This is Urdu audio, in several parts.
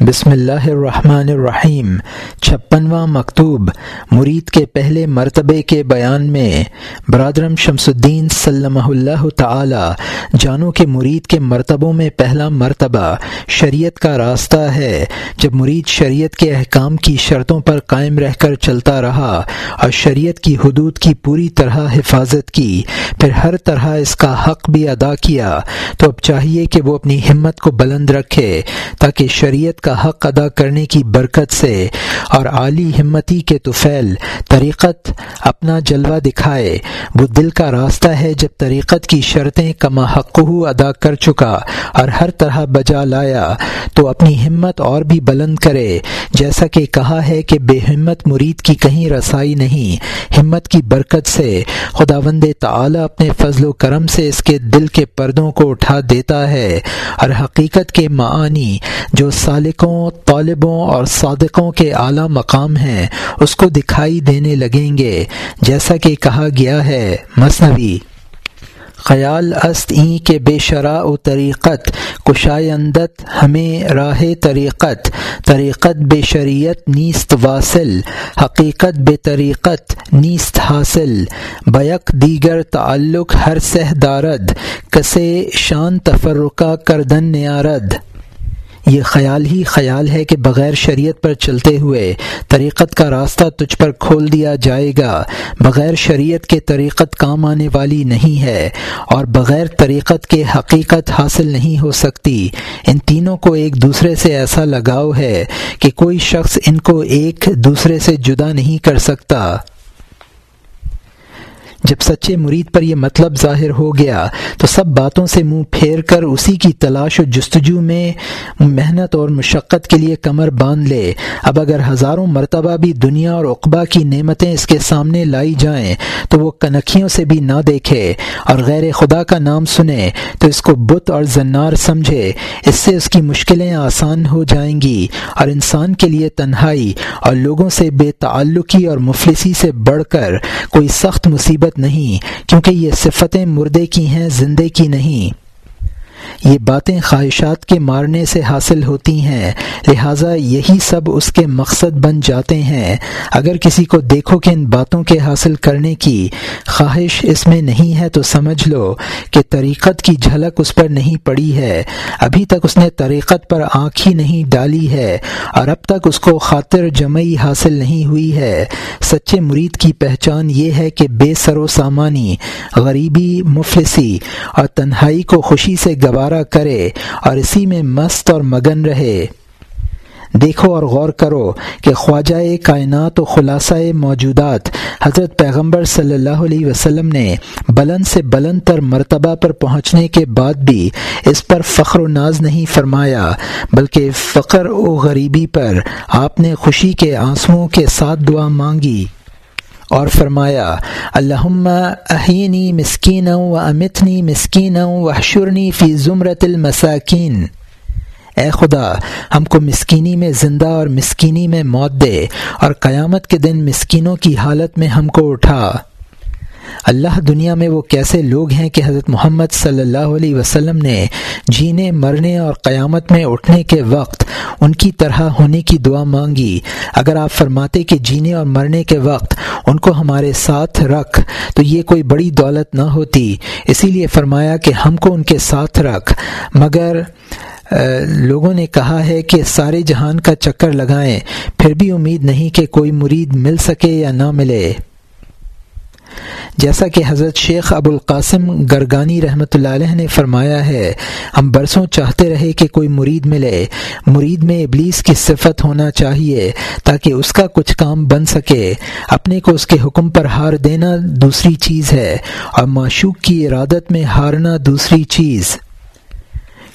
بسم اللہ الرحمن الرحیم، چھپنواں مکتوب، مرید کے پہلے مرتبے کے بیان میں، برادرم شمس الدین صلی اللہ تعالی، جانو کے مرید کے مرتبوں میں پہلا مرتبہ شریعت کا راستہ ہے۔ جب مرید شریعت کے احکام کی شرطوں پر قائم رہ کر چلتا رہا اور شریعت کی حدود کی پوری طرح حفاظت کی، پھر ہر طرح اس کا حق بھی ادا کیا، تو اب چاہیے کہ وہ اپنی ہمت کو بلند رکھے، تاکہ شریعت کا حق ادا کرنے کی برکت سے اور عالی ہمتی کے توفیل، طریقت اپنا جلوہ دکھائے۔ وہ دل کا راستہ ہے جب طریقت کی شرطیں کما حق ادا کر چکا اور ہر طرح بجا لایا، تو اپنی ہمت اور بھی بلند کرے۔ جیسا کہ کہا ہے کہ بے ہمت مرید کی کہیں رسائی نہیں، ہمت کی برکت سے۔ خدا وند تعالی اپنے فضل و کرم سے اس کے دل کے پردوں کو اٹھا دیتا ہے۔ اور حقیقت کے معانی جو سالک طالبوں اور صادقوں کے اعلیٰ مقام ہیں، اس کو دکھائی دینے لگیں گے۔ جیسا کہ کہا گیا ہے مصنوعی خیال است این کے بے شرع و طریقت کشائندت ہمیں راہ طریقت طریقت بے شریعت نیست واصل، حقیقت بے طریقت نیست حاصل، بیک دیگر تعلق ہر سہ دارد، کسے شان تفرقہ کردن نیارد۔ یہ خیال ہی خیال ہے کہ بغیر شریعت پر چلتے ہوئے طریقت کا راستہ تجھ پر کھول دیا جائے گا۔ بغیر شریعت کے طریقت کام آنے والی نہیں ہے اور بغیر طریقت کے حقیقت حاصل نہیں ہو سکتی۔ ان تینوں کو ایک دوسرے سے ایسا لگاؤ ہے کہ کوئی شخص ان کو ایک دوسرے سے جدا نہیں کر سکتا۔ جب سچے مرید پر یہ مطلب ظاہر ہو گیا تو سب باتوں سے منہ پھیر کر اسی کی تلاش و جستجو میں محنت اور مشقت کے لیے کمر باندھ لے۔ اب اگر ہزاروں مرتبہ بھی دنیا اور اقبا کی نعمتیں اس کے سامنے لائی جائیں تو وہ کنکھیوں سے بھی نہ دیکھے اور غیر خدا کا نام سنے تو اس کو بت اور زنار سمجھے۔ اس سے اس کی مشکلیں آسان ہو جائیں گی اور انسان کے لیے تنہائی اور لوگوں سے بے تعلقی اور مفلسی سے بڑھ کر کوئی سخت مصیبت نہیں کیونکہ یہ صفتیں مردے کی ہیں زندے کی نہیں۔ یہ باتیں خواہشات کے مارنے سے حاصل ہوتی ہیں، لہٰذا یہی سب اس کے مقصد بن جاتے ہیں۔ اگر کسی کو دیکھو کہ ان باتوں کے حاصل کرنے کی خواہش اس میں نہیں ہے تو سمجھ لو کہ طریقت کی جھلک اس پر نہیں پڑی ہے۔ ابھی تک اس نے طریقت پر آنکھ ہی نہیں ڈالی ہے اور اب تک اس کو خاطر جمعی حاصل نہیں ہوئی ہے۔ سچے مرید کی پہچان یہ ہے کہ بے سر و سامانی، غریبی، مفلسی اور تنہائی کو خوشی سے گوار کرے اور اسی میں مست اور مگن رہے۔ دیکھو اور غور کرو کہ خواجہ کائنات و خلاصہ موجودات حضرت پیغمبر صلی اللہ علیہ وسلم نے بلند سے بلند تر مرتبہ پر پہنچنے کے بعد بھی اس پر فخر و ناز نہیں فرمایا، بلکہ فقر و غریبی پر آپ نے خوشی کے آنسوؤں کے ساتھ دعا مانگی۔ اور فرمایا، اللہم اہینی مسکین و امتنی مسکین و حشرنی فی زمرت المساکین. اے خدا، ہم کو مسکینی میں زندہ اور مسکینی میں موت دے اور قیامت کے دن مسکینوں کی حالت میں ہم کو اٹھا۔ اللہ دنیا میں وہ کیسے لوگ ہیں کہ حضرت محمد صلی اللہ علیہ وسلم نے جینے، مرنے اور قیامت میں اٹھنے کے وقت ان کی طرح ہونے کی دعا مانگی۔ اگر آپ فرماتے کہ جینے اور مرنے کے وقت ان کو ہمارے ساتھ رکھ، تو یہ کوئی بڑی دولت نہ ہوتی۔ اسی لیے فرمایا کہ ہم کو ان کے ساتھ رکھ۔ مگر لوگوں نے کہا ہے کہ سارے جہان کا چکر لگائیں، پھر بھی امید نہیں کہ کوئی مرید مل سکے یا نہ ملے۔ جیسا کہ حضرت شیخ ابو القاسم گرگانی رحمۃ اللہ علیہ نے فرمایا ہے، ہم برسوں چاہتے رہے کہ کوئی مرید ملے۔ مرید میں ابلیس کی صفت ہونا چاہیے تاکہ اس کا کچھ کام بن سکے۔ اپنے کو اس کے حکم پر ہار دینا دوسری چیز ہے اور معشوق کی ارادت میں ہارنا دوسری چیز۔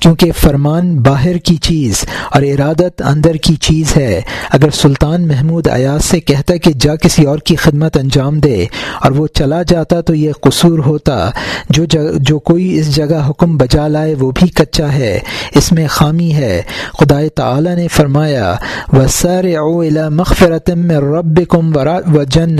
کیونکہ فرمان باہر کی چیز اور ارادت اندر کی چیز ہے۔ اگر سلطان محمود ایاز سے کہتا کہ جا کسی اور کی خدمت انجام دے اور وہ چلا جاتا تو یہ قصور ہوتا۔ جو جو کوئی اس جگہ حکم بجا لائے وہ بھی کچا ہے۔ اس میں خامی ہے۔ خدا تعالی نے فرمایا و سر مغفرتم رب کم و جن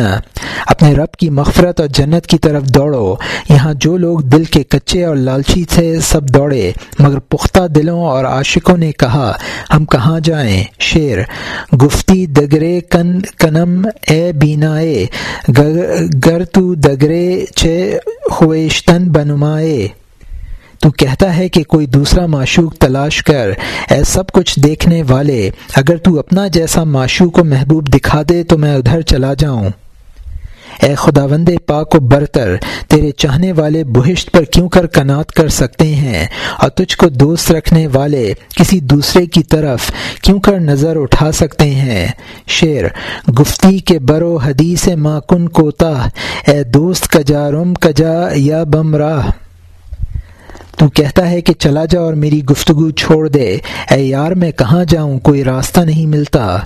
اپنے رب کی مغفرت اور جنت کی طرف دوڑو۔ یہاں جو لوگ دل کے کچے اور لالچی تھے سب دوڑے، مگر پختہ دلوں اور عاشقوں نے کہا، ہم کہاں جائیں؟ شیر، گفتی دگرے کن، کنم اے بینائے، گر تو دگرے چے خویشتن بنمائے۔ تو کہتا ہے کہ کوئی دوسرا معشوق تلاش کر، اے سب کچھ دیکھنے والے، اگر تو اپنا جیسا معشوق و محبوب دکھا دے تو میں ادھر چلا جاؤں۔ اے خداوند پاک و برتر، تیرے چاہنے والے بہشت پر کیوں کر کنات کر سکتے ہیں؟ اور تجھ کو دوست رکھنے والے کسی دوسرے کی طرف کیوں کر نظر اٹھا سکتے ہیں؟ شعر، گفتی کے برو حدیث ما کن کوتا، اے دوست کجا رم کجا یا بم راہ تو کہتا ہے کہ چلا جا اور میری گفتگو چھوڑ دے۔ اے یار، میں کہاں جاؤں؟ کوئی راستہ نہیں ملتا۔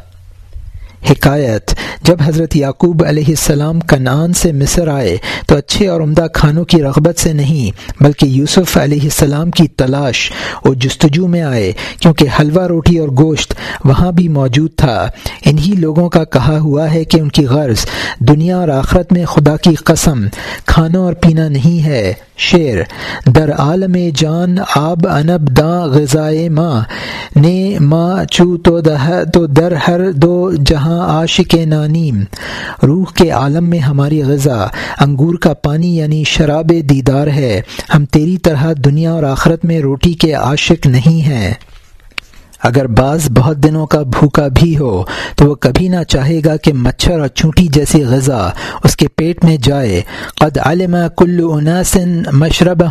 حکایت، جب حضرت یعقوب علیہ السلام کنان سے مصر آئے تو اچھے اور عمدہ کھانوں کی رغبت سے نہیں، بلکہ یوسف علیہ السلام کی تلاش اور جستجو میں آئے، کیونکہ حلوہ روٹی اور گوشت وہاں بھی موجود تھا۔ انہی لوگوں کا کہا ہوا ہے کہ ان کی غرض دنیا اور آخرت میں خدا کی قسم کھانا اور پینا نہیں ہے۔ شعر، در عالم جان آب انب دا غذائے ماں، نے ماں چو تو تو در ہر دو جہاں۔ عاشق نانیم، روح کے عالم میں ہماری غذا، انگور کا پانی یعنی شراب دیدار ہے۔ ہم تیری طرح دنیا اور آخرت میں روٹی کے عاشق نہیں ہیں۔ اگر بعض بہت دنوں کا بھوکا بھی ہو تو وہ کبھی نہ چاہے گا کہ مچھر اور چونٹی جیسی غذا اس کے پیٹ میں جائے۔ قد علم کل اناسن مشرب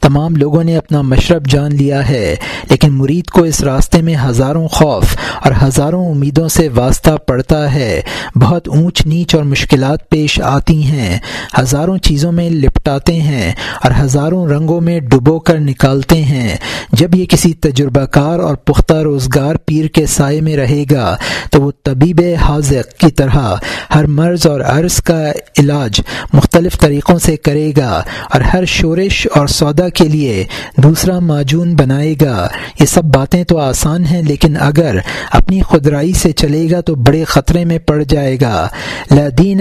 تمام لوگوں نے اپنا مشرب جان لیا ہے، لیکن مرید کو اس راستے میں ہزاروں خوف اور ہزاروں امیدوں سے واسطہ پڑتا ہے۔ بہت اونچ نیچ اور مشکلات پیش آتی ہیں۔ ہزاروں چیزوں میں لپٹاتے ہیں اور ہزاروں رنگوں میں ڈبو کر نکالتے ہیں۔ جب یہ کسی تجربہ کار اور پختہ روزگار پیر کے سائے میں رہے گا، تو وہ طبیب حاضق کی طرح ہر مرض اور عرض کا علاج مختلف طریقوں سے کرے گا اور ہر شورش اور سودا کے لیے دوسرا معجون بنائے گا۔ یہ سب باتیں تو آسان ہیں، لیکن اگر اپنی خدرائی سے چلے گا تو بڑے خطرے میں پڑ جائے گا۔ لدین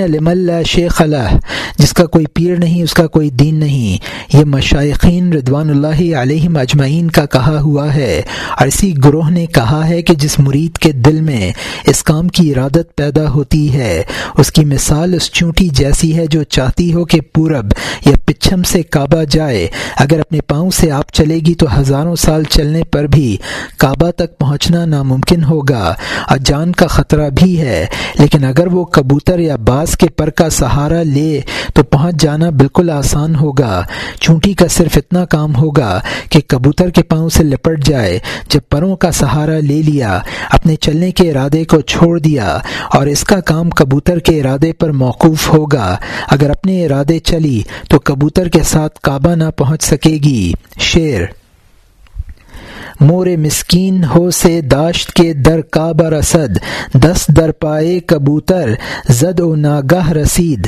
شیخ اللہ جس کا کوئی پیر نہیں، اس کا کوئی دین نہیں۔ یہ مشائقین ردوان اللہ علیہ مجمعین کا کہا ہوا ہے اور اسی گروہ نے کہا ہے کہ جس مرید کے دل میں اس کام کی ارادت پیدا ہوتی ہے۔ اس کی مثال اس چونٹی جیسی ہے جو چاہتی ہو کہ پورب یا پچھم سے کعبہ جائے۔ اگر اپنے پاؤں سے آپ چلے گی تو ہزاروں سال چلنے پر بھی کعبہ تک پہنچنا ناممکن ہوگا۔ اور جان کا خطرہ بھی ہے، لیکن اگر وہ کبوتر یا باز کے پر کا سہارا لے تو پہنچ جانا بالکل آسان ہوگا۔ چونٹی کا صرف اتنا کام ہوگا کہ کبوتر کے پاؤں سے لپٹ جائے۔ جب پروں کا سہارا لے لیا، اپنے چلنے کے ارادے کو چھوڑ دیا اور اس کا کام کبوتر کے ارادے پر موقوف ہوگا۔ اگر اپنے ارادے چلی تو کبوتر کے ساتھ کعبہ نہ پہنچ سکے گی۔ شیر مور مسکین ہو سے داشت کے در کعبہ رسد، دس در پائے کبوتر، زد و ناگاہ رسید۔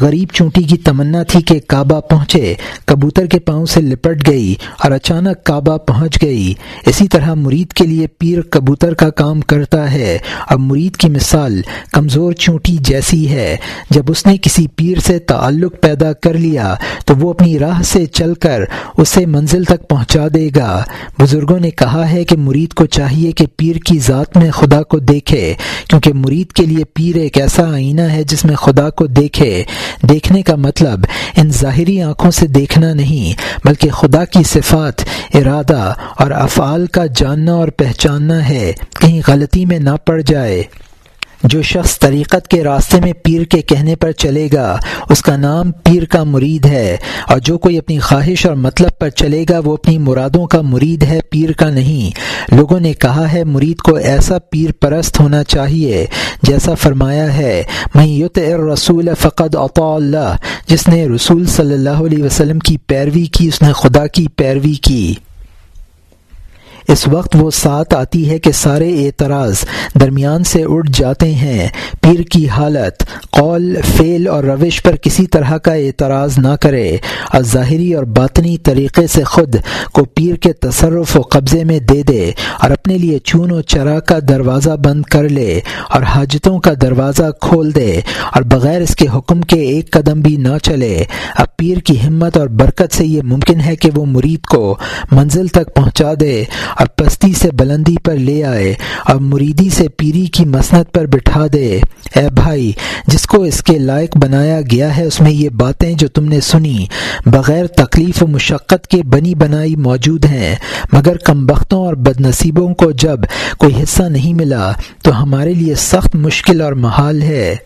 غریب چونٹی کی تمنا تھی کہ کعبہ پہنچے، کبوتر کے پاؤں سے لپٹ گئی اور اچانک کعبہ پہنچ گئی۔ اسی طرح مرید کے لیے پیر کبوتر کا کام کرتا ہے اور مرید کی مثال کمزور چونٹی جیسی ہے۔ جب اس نے کسی پیر سے تعلق پیدا کر لیا تو وہ اپنی راہ سے چل کر اسے منزل تک پہنچا دے گا۔ بزرگوں نے کہا ہے کہ مرید کو چاہیے کہ پیر کی ذات میں خدا کو دیکھے، کیونکہ مرید کے لیے پیر ایک ایسا آئینہ ہے جس میں خدا کو دیکھے۔ دیکھنے کا مطلب ان ظاہری آنکھوں سے دیکھنا نہیں، بلکہ خدا کی صفات، ارادہ اور افعال کا جاننا اور پہچاننا ہے۔ کہیں غلطی میں نہ پڑ جائے۔ جو شخص طریقت کے راستے میں پیر کے کہنے پر چلے گا، اس کا نام پیر کا مرید ہے۔ اور جو کوئی اپنی خواہش اور مطلب پر چلے گا، وہ اپنی مرادوں کا مرید ہے، پیر کا نہیں۔ لوگوں نے کہا ہے، مرید کو ایسا پیر پرست ہونا چاہیے، جیسا فرمایا ہے میں یت رسول فقد اطاء اللہ جس نے رسول صلی اللہ علیہ وسلم کی پیروی کی، اس نے خدا کی پیروی کی۔ اس وقت وہ ساتھ آتی ہے کہ سارے اعتراض درمیان سے اٹھ جاتے ہیں۔ پیر کی حالت، قول، فعل اور روش پر کسی طرح کا اعتراض نہ کرے۔ اور ظاہری اور باطنی طریقے سے خود کو پیر کے تصرف و قبضے میں دے دے اور اپنے لیے چون و چرا کا دروازہ بند کر لے اور حاجتوں کا دروازہ کھول دے اور بغیر اس کے حکم کے ایک قدم بھی نہ چلے۔ اب پیر کی ہمت اور برکت سے یہ ممکن ہے کہ وہ مرید کو منزل تک پہنچا دے اور پستی سے بلندی پر لے آئے اور مریدی سے پیری کی مسنت پر بٹھا دے۔ اے بھائی، جس کو اس کے لائق بنایا گیا ہے، اس میں یہ باتیں جو تم نے سنی، بغیر تکلیف و مشقت کے بنی بنائی موجود ہیں۔ مگر کم بختوں اور بد نصیبوں کو جب کوئی حصہ نہیں ملا، تو ہمارے لیے سخت مشکل اور محال ہے۔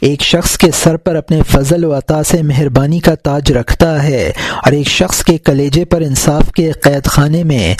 ایک شخص کے سر پر اپنے فضل و عطا سے مہربانی کا تاج رکھتا ہے اور ایک شخص کے کلیجے پر انصاف کے قید خانے میں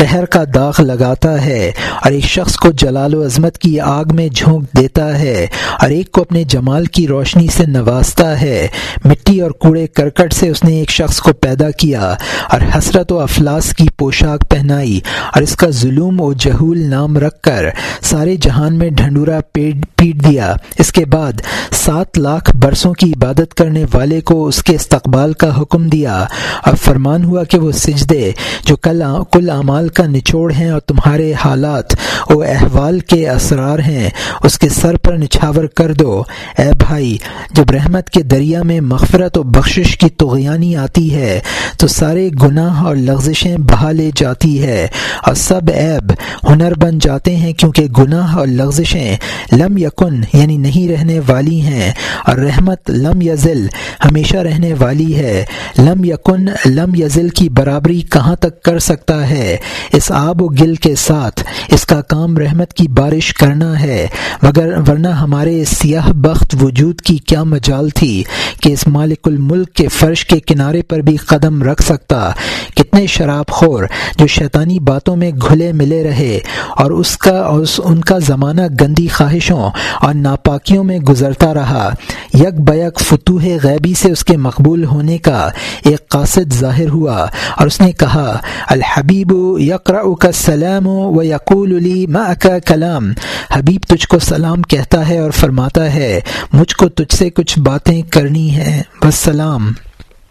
قہر کا داغ لگاتا ہے اور ایک شخص کو جلال و عظمت کی آگ میں جھونک دیتا ہے اور ایک کو اپنے جمال کی روشنی سے نوازتا ہے۔ مٹی اور کوڑے کرکٹ سے اس نے ایک شخص کو پیدا کیا اور حسرت و افلاس کی پوشاک پہنائی اور اس کا ظلم و جہول نام رکھ کر سارے جہان میں ڈھنڈورا پیٹ پیٹ دیا۔ اس کے بعد سات لاکھ برسوں کی عبادت کرنے والے کو اس کے استقبال کا حکم دیا اور فرمان ہوا کہ وہ سجدے جو کل کل اعمال کا نچوڑ ہیں اور تمہارے حالات و احوال کے اسرار ہیں، اس کے سر پر نچھاور کر دو۔ اے بھائی، جب رحمت کے دریا میں مغفرت و بخشش کی تغیانی آتی ہے، تو سارے گناہ اور لغزشیں بہا لے جاتی ہے۔ اور سب عیب ہنر بن جاتے ہیں کیونکہ گناہ اور لغزشیں لم یکن یعنی نہیں رہنے والی ہیں۔ اور رحمت لم یزل، ہمیشہ رہنے والی ہے۔ لم یکن، لم یزل کی برابری کہاں تک کر سکتا ہے؟ اس آب و گل کے ساتھ اس کا کام رحمت کی بارش کرنا ہے، مگر ورنہ ہمارے سیاہ بخت وجود کی کیا مجال تھی کہ اس مالک الملک کے فرش کے کنارے پر بھی قدم رکھ سکتا۔ کتنے شراب خور جو شیطانی باتوں میں گھلے ملے رہے اور اس کا اور ان کا زمانہ گندی خواہشوں اور ناپاکیوں میں گزرتا رہا۔ یک بیک فتوح غیبی سے اس کے مقبول ہونے کا ایک قاصد ظاہر ہوا اور اس نے کہا، الحبیب یقرا کا سلام و یقول علی کا کلام۔ حبیب تجھ کو سلام کہتا ہے اور فرماتا ہے، مجھ کو تجھ سے کچھ باتیں کرنی ہیں، بس سلام۔